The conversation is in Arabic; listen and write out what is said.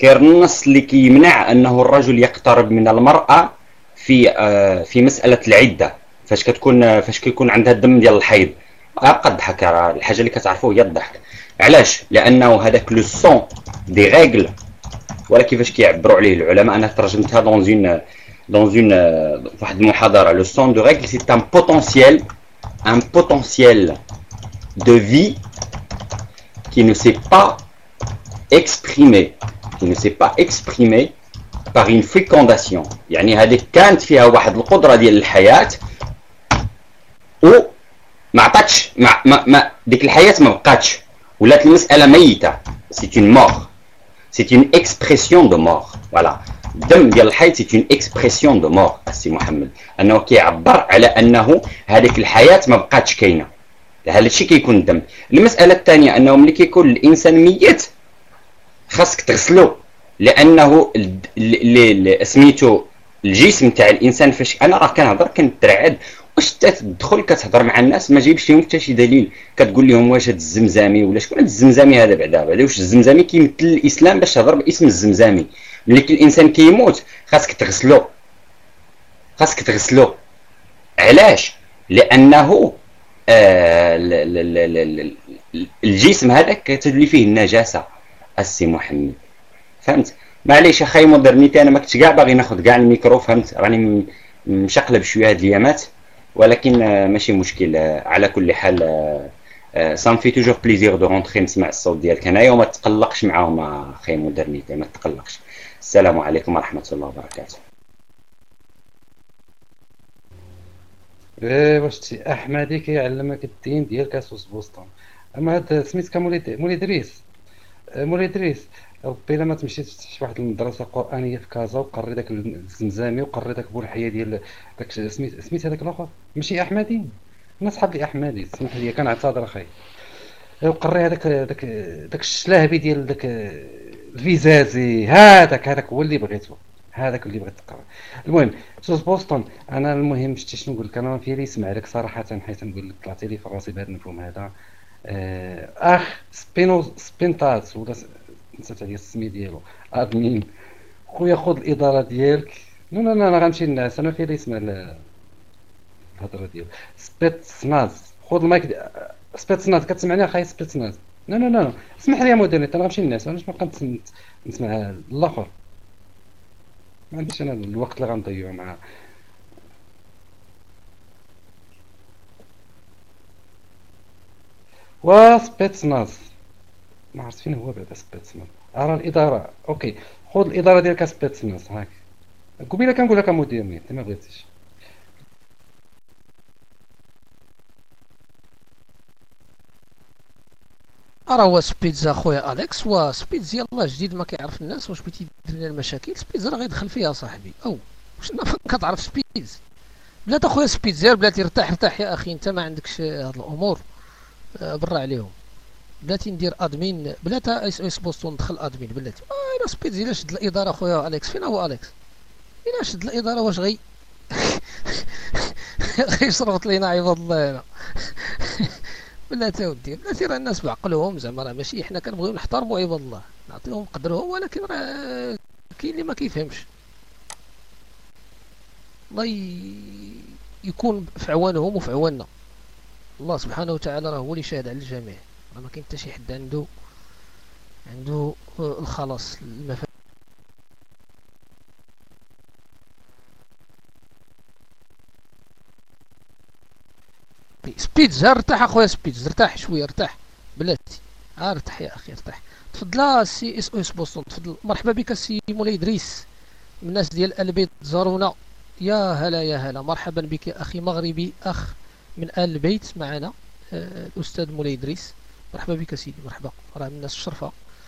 كاين النص اللي كيمنع أنه الرجل يقترب من المرأة في آه، في مسألة العدة. فاش كتكون فاش كيكون عندها الدم ديال الحيض. ابقى الضحك الحاجة اللي كتعرفوه هي الضحك. علاش؟ لأنه هذاك le sang des règles ولا كيفاش كيعبروا عليه العلماء أنا ترجمتها dans une dans une واحد المحاضرة. le sang de règles c'est un potentiel un potentiel de vie qui ne s'est pas exprimé. Qui ne s'est pas exprimé par une fécondation. يعني هذيك كانت فيها واحد القدره ديال الحياة و ما عطاتش ما, ما, ما ديك الحياة ما بقاتش ولات المساله ميته c'est une mort c'est une expression de mort voilà الدم ديال الحيض c'est une expression de mort السي محمد انه كيعبر على انه هذيك الحياة ما بقاتش كاينة هذا الشيء كيكون الدم المساله الثانية انه ملي كيكون الانسان ميت خاصك تغسلو. لأنه سميتو الجسم تاع الإنسان فاش أنا راه كنهضر كنترعد واش تدخل كتهضر مع الناس ما جايبش لهم حتى شي دليل؟ كتقول لهم واش هذا الزمزامي ولا شكون هذا الزمزامي هذا بعدا بعدا واش الزمزامي كيمثل الإسلام باش تهضر باسم الزمزامي. ملي الإنسان كيموت خاصك تغسلو. خاصك تغسلو. علاش؟ لأنه آه الجسم هذا كتولي فيه النجاسة. السي محمد. فهمت؟ معليش أخي Modernité أنا ما كنتش كاع باغي ناخذ كاع الميكرو فهمت؟ راني مشقلب شوية هاد الأيامات ولكن ماشي مشكل. على كل حال ça fait toujours plaisir de rentrer نسمع الصوت ديالك هنايا وما تقلقش معاهم أخي Modernité ما تقلقش. السلام عليكم ورحمة الله وبركاته. إيه واش سي أحمدي كيعلمك الدين ديال كاسوس بوسطن. أما هاد سميتك مولي مولي دريس مولي إدريس ربي الا ما تمشيت شي واحد المدرسة قرانيه في كازا وقري داك الزمزامي وقري داك بولحيه ديال داك سميت سميت هذاك الآخر؟ ماشي أحمدي؟ أنا صحاب لي أحمدي سمح لي كنعتذر أخي. وقري هذاك داك داك الشلاهبي ديال داك الفيزازي. هذاك هذاك هو اللي بغيتو هذاك اللي بغيت تقرا. المهم SOS Boston أنا المهم شتي شنو نقول لك؟ أنا ما فيا نسمع لك صراحة حيت نقول لك طلعتي لي في راسي بهذا المفهوم هذا. أخ سبينو سبينتات ولا نسيت عليا السمية ديالو. admin. خويا خذ الإدارة ديالك. لا لا لا أنا غنمشي للناس. أنا فين يسمع الهضرة ديالو. سبيتسناز. خذ المايك دي... سبيتسناز. كتسمعني اخاي سبيتسناز؟ لا لا لا اسمح لي يا مدير أنا غنمشي للناس. أنا ما نبقى نسمع الآخر ما عنديش أنا الوقت اللي غنضيعو مع وسبيتسناز ما عرفت فين هو بعدا سبيتسناز أرى الإدارة. أوكي. خذ الإدارة ديالك سبيتسناز هاك. قبيلة كنقول لك مدير إنت ما بغيتيش راه هو سبيتزا خويا أليكس. وسبيتز يلاه جديد ما كيعرف الناس واش بغيتي يدير لنا المشاكل. سبيتز راه غيدخل فيها صاحبي. أو. واش كتعرف سبيتز؟ بلاتي أخويا سبيتزا بلاتي ارتاح ارتاح يا أخي. أنت ما عندكش هاد الأمور. برا عليهم. بلاتي ندير admin بلاتي SOS Boston ندخل admin بلاتي. آه إلا سبيتزي إلا شد الإدارة خويا اليكس فين هو أليكس؟ إلا شد الإدارة واش غي غيشربط لينا عباد الله هنا بلاتي ودي بلاتي راه الناس بعقلهم زعما راه ماشي حنا كنبغيو نحترموا عباد الله. نعطيهم قدرهم ولكن راه كاين اللي ما كيفهمش. الله يكون في عوانهم وفي عواننا. الله سبحانه وتعالى راه هو اللي شاهد على الجميع. راه ما كاين حتى شي حد عنده عنده الخلاص المفاتيح سبيدز ارتاح اخويا سبيدز ارتاح شوية ارتاح. بلاتي. ارتاح يا أخي ارتاح. تفضل. سي SOS Boston تفضل. مرحبا بك سي مولاي إدريس. من الناس ديال آل البيت زارونا. يا هلا يا هلا. مرحبا بك أخي مغربي أخ من آل البيت معنا آه، الأستاذ مولاي إدريس. مرحبا بك سيدي مرحبا. راه من الناس الشرفة.